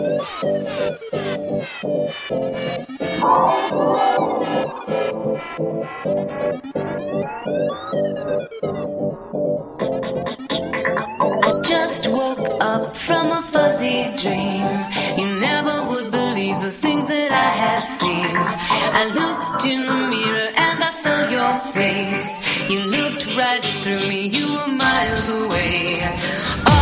I just woke up from a fuzzy dream. You never would believe the things that I have seen. I looked in the mirror and I saw your face. You looked right through me, you were miles away.